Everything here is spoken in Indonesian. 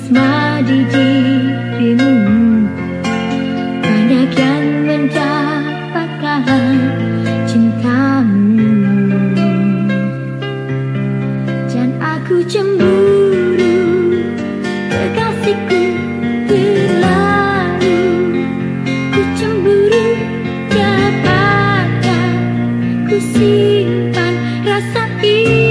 Risma di dirimu. Banyak yang mendapatkan cintamu. Dan aku cemburu Kekasihku terlalu Ku cemburu dapatkan Ku simpan rasa ini.